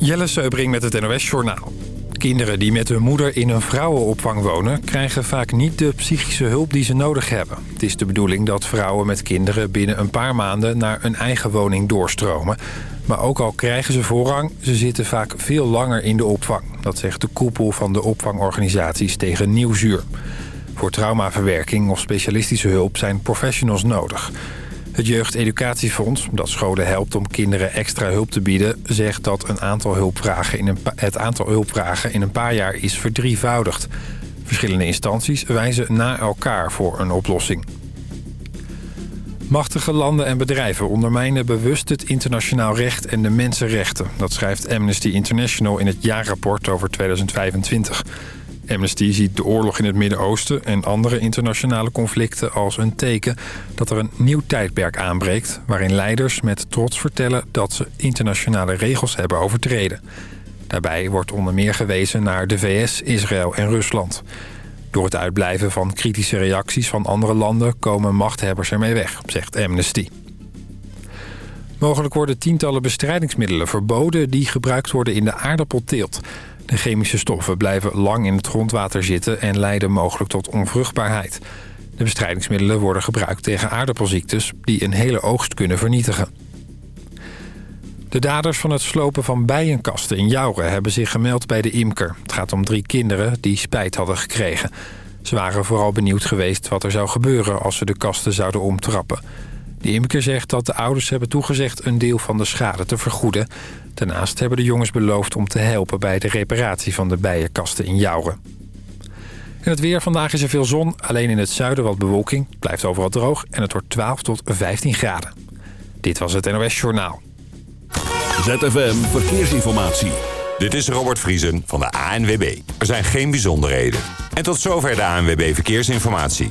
Jelle Seubring met het NOS Journaal. Kinderen die met hun moeder in een vrouwenopvang wonen... krijgen vaak niet de psychische hulp die ze nodig hebben. Het is de bedoeling dat vrouwen met kinderen binnen een paar maanden... naar een eigen woning doorstromen. Maar ook al krijgen ze voorrang, ze zitten vaak veel langer in de opvang. Dat zegt de koepel van de opvangorganisaties tegen Nieuwsuur. Voor traumaverwerking of specialistische hulp zijn professionals nodig... Het Jeugdeducatiefonds, dat scholen helpt om kinderen extra hulp te bieden... zegt dat een aantal hulpvragen in een het aantal hulpvragen in een paar jaar is verdrievoudigd. Verschillende instanties wijzen na elkaar voor een oplossing. Machtige landen en bedrijven ondermijnen bewust het internationaal recht en de mensenrechten. Dat schrijft Amnesty International in het jaarrapport over 2025. Amnesty ziet de oorlog in het Midden-Oosten en andere internationale conflicten als een teken dat er een nieuw tijdperk aanbreekt... waarin leiders met trots vertellen dat ze internationale regels hebben overtreden. Daarbij wordt onder meer gewezen naar de VS, Israël en Rusland. Door het uitblijven van kritische reacties van andere landen komen machthebbers ermee weg, zegt Amnesty. Mogelijk worden tientallen bestrijdingsmiddelen verboden die gebruikt worden in de aardappelteelt... De chemische stoffen blijven lang in het grondwater zitten en leiden mogelijk tot onvruchtbaarheid. De bestrijdingsmiddelen worden gebruikt tegen aardappelziektes die een hele oogst kunnen vernietigen. De daders van het slopen van bijenkasten in Jouren hebben zich gemeld bij de imker. Het gaat om drie kinderen die spijt hadden gekregen. Ze waren vooral benieuwd geweest wat er zou gebeuren als ze de kasten zouden omtrappen. De imker zegt dat de ouders hebben toegezegd een deel van de schade te vergoeden. Daarnaast hebben de jongens beloofd om te helpen bij de reparatie van de bijenkasten in Jouren. En het weer. Vandaag is er veel zon. Alleen in het zuiden wat bewolking. Het blijft overal droog en het wordt 12 tot 15 graden. Dit was het NOS Journaal. ZFM Verkeersinformatie. Dit is Robert Vriesen van de ANWB. Er zijn geen bijzonderheden. En tot zover de ANWB Verkeersinformatie.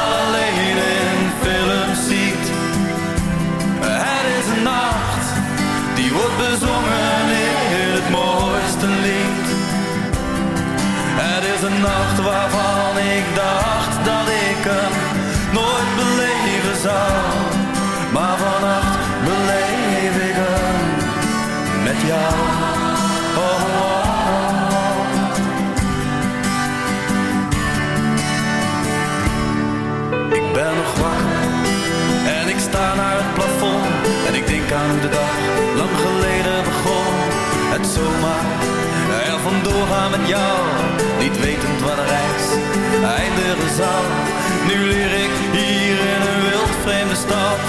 De nacht waarvan ik dacht dat ik hem nooit beleven zou. Nu leer ik hier in een wild vreemde stad.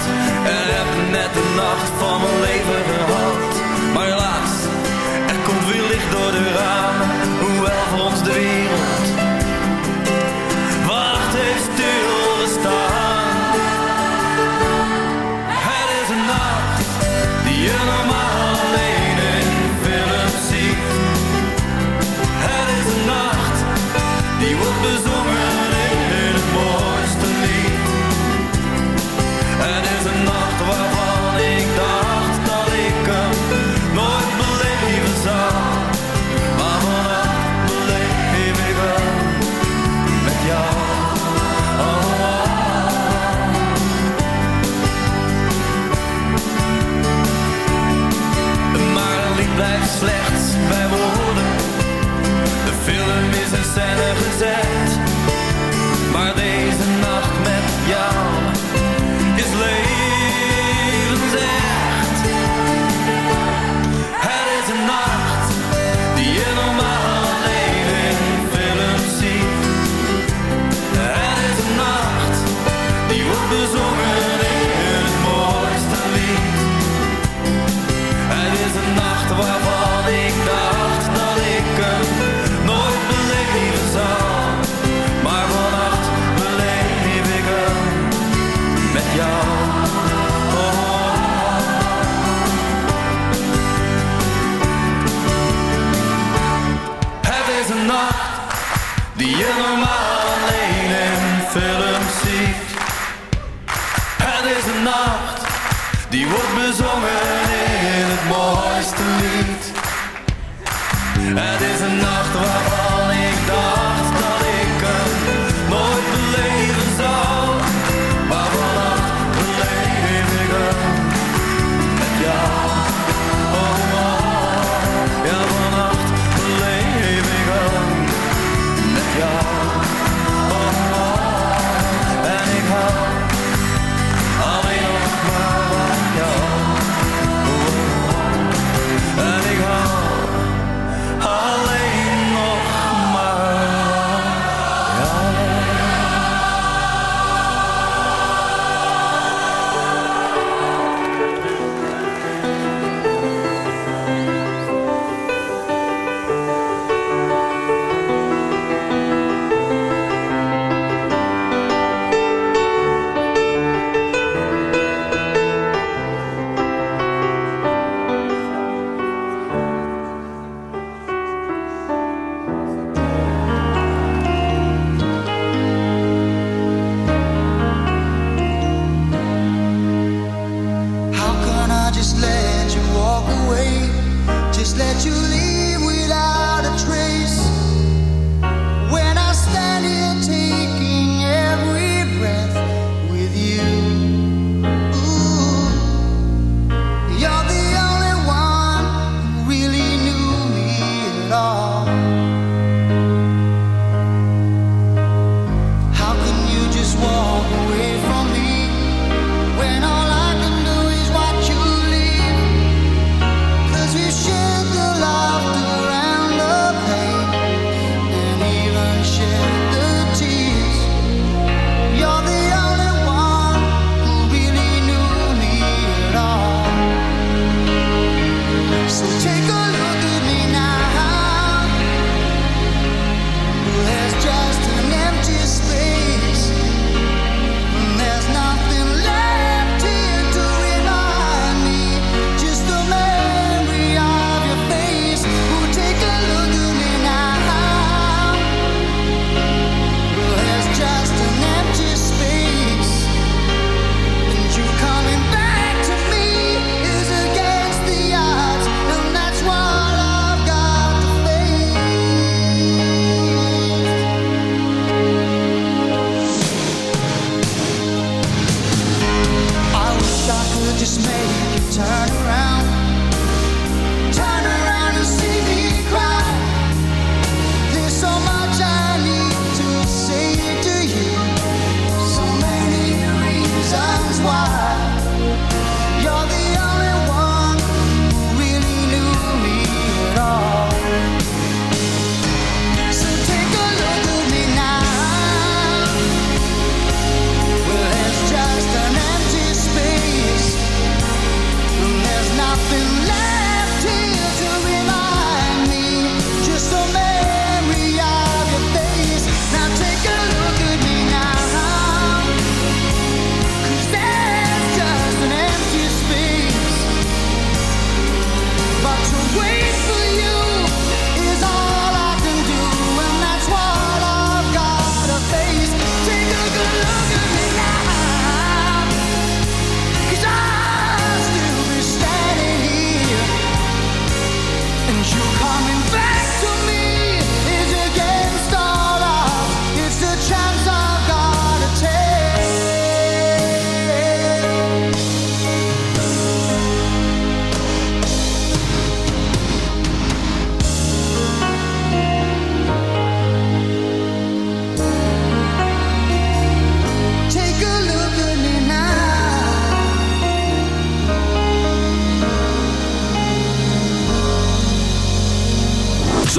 En heb net de nacht van mijn leven gehad. Maar helaas, er komt weer licht door de raam.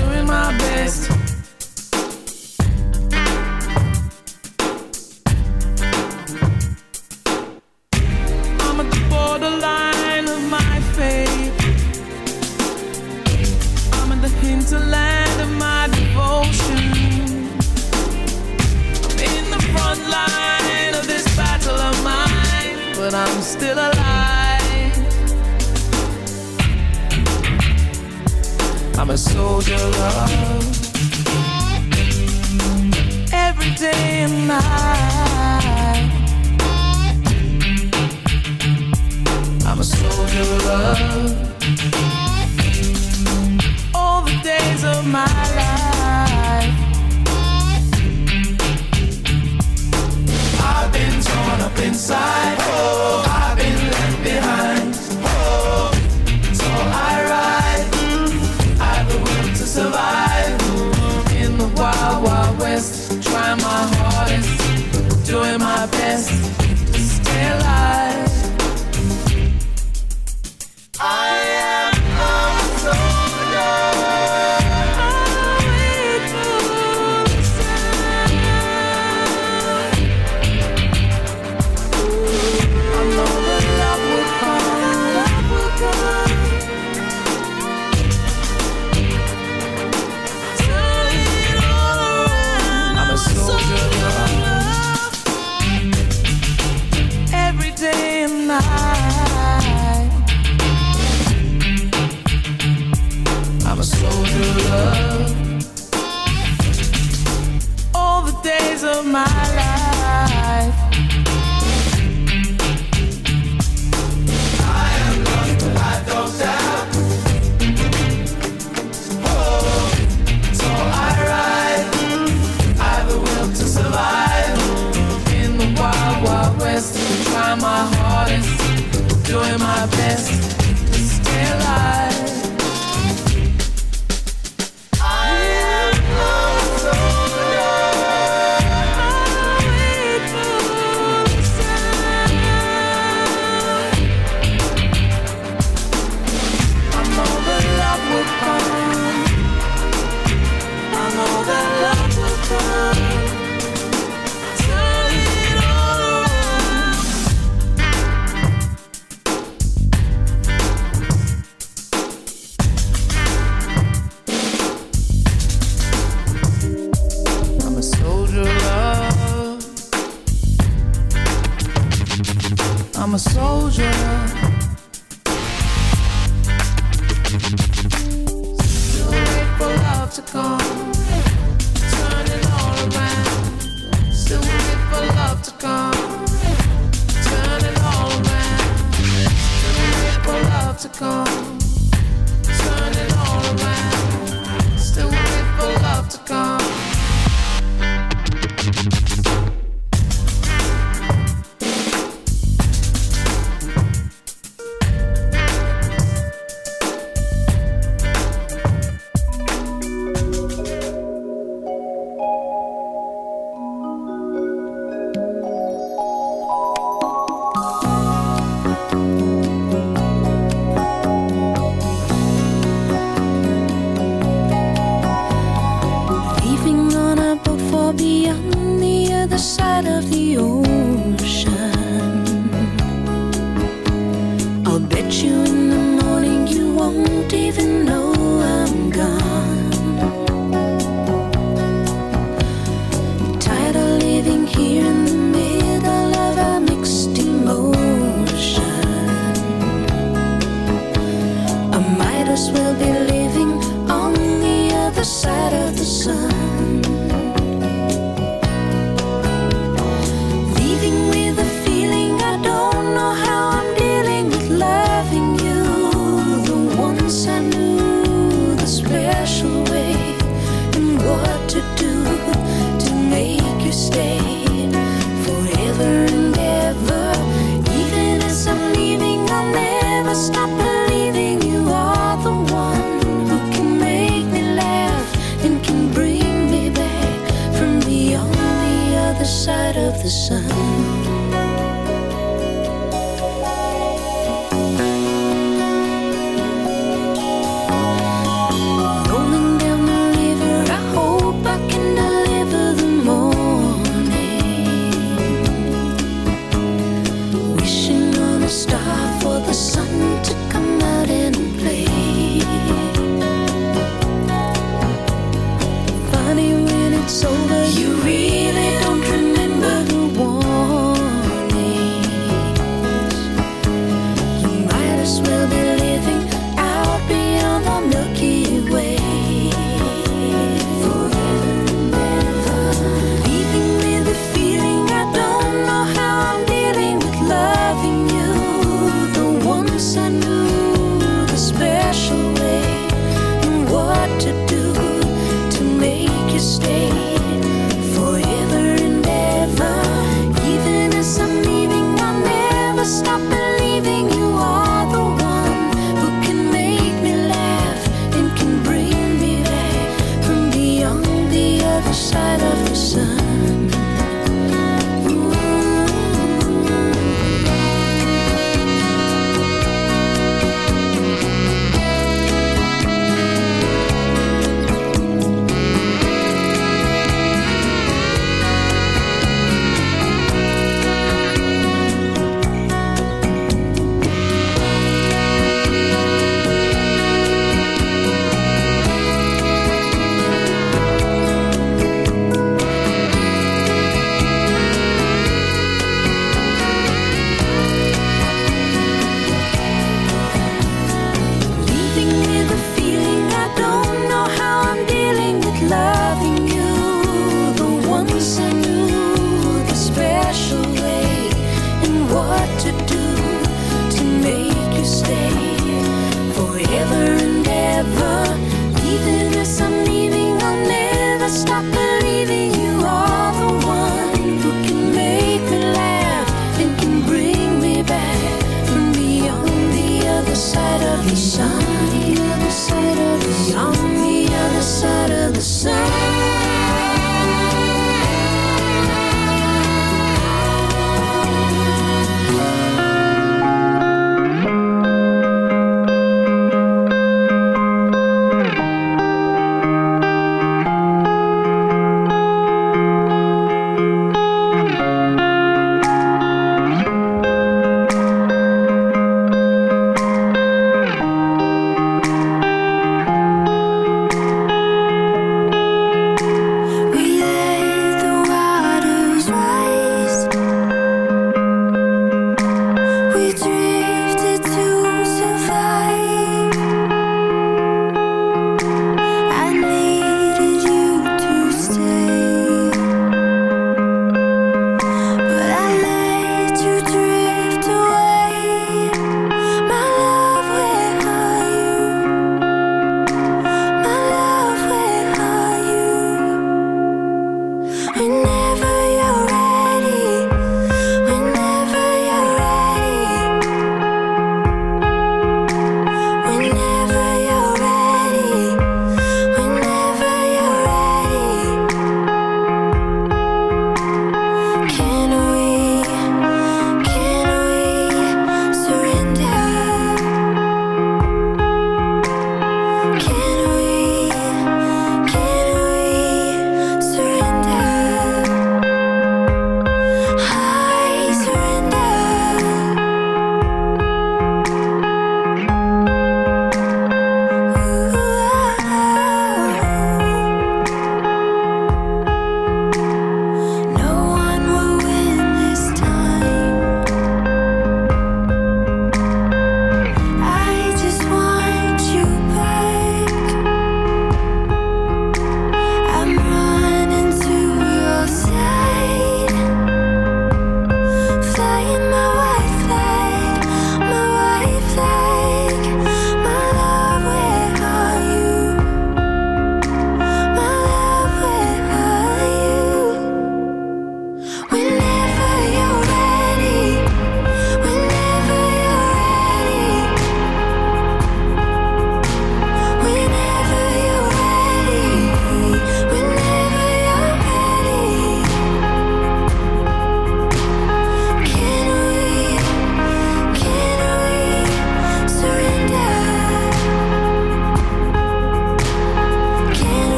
doing my best.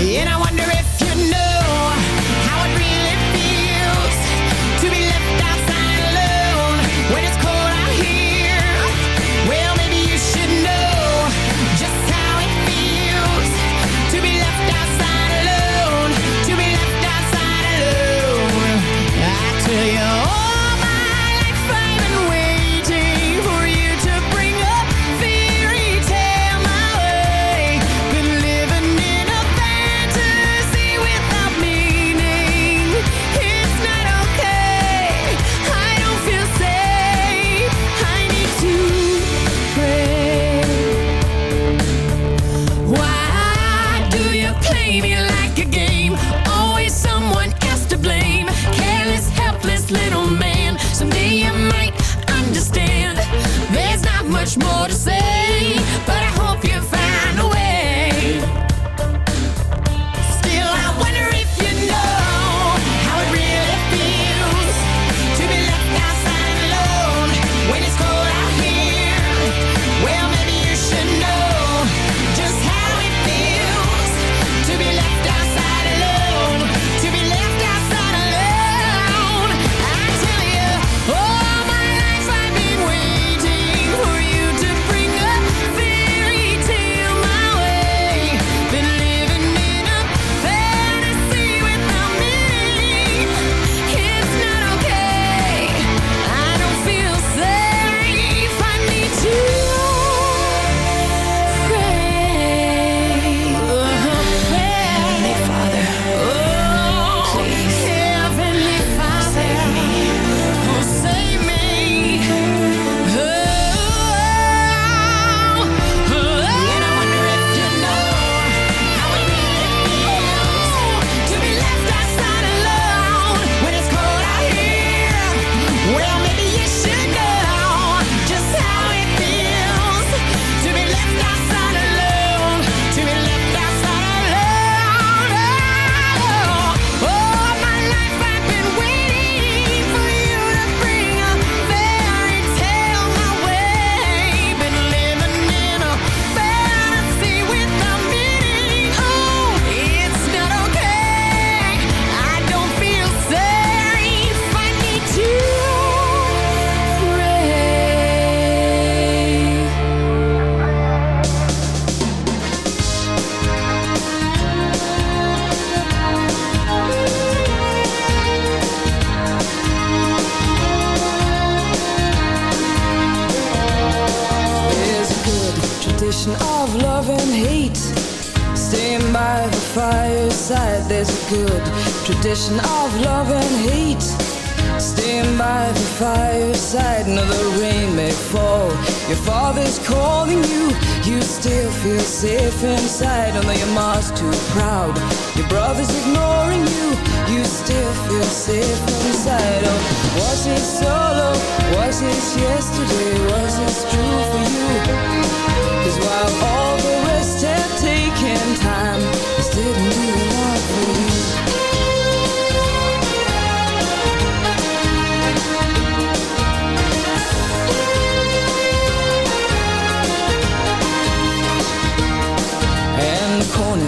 And I wonder if you know more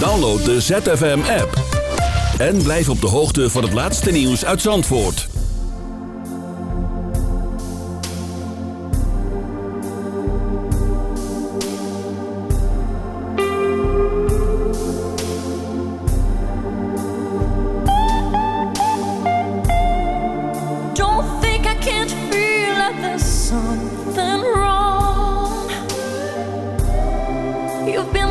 Download de ZFM app. En blijf op de hoogte van het laatste nieuws uit Zandvoort. Don't think I can't feel that there's something wrong. You've been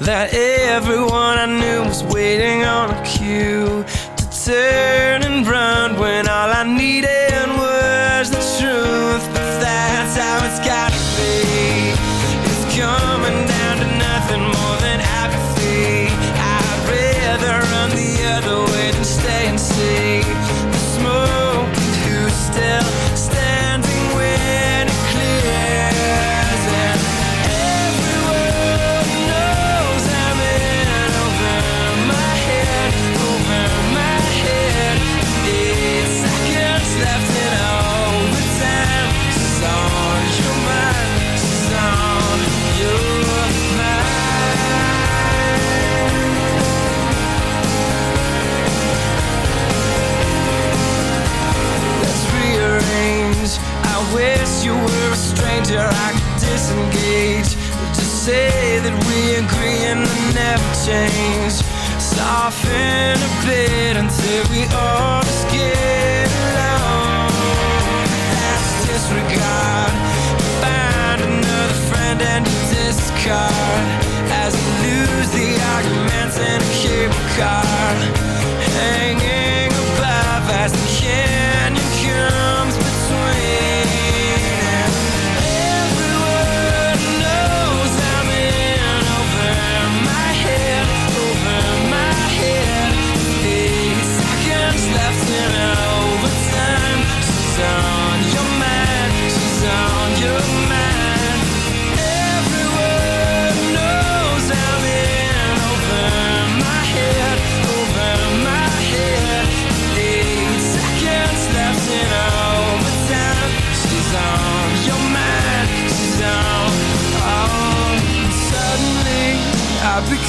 that everyone I knew was waiting on a cue to turn and free and we never change. Soften a bit until we all just get along. That's disregard Find another friend and discard. As you lose the arguments in a cable car. Hanging above as the canyon comes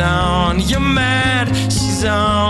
You're mad, she's on.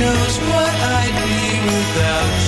knows what I'd be without you.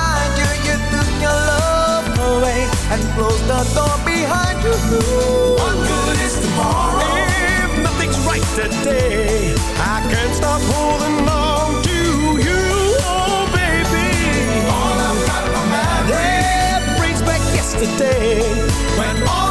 away and close the door behind you. What good is tomorrow? If nothing's right today, I can't stop holding on to you, oh baby. All I've got are memories. That brings back yesterday. When all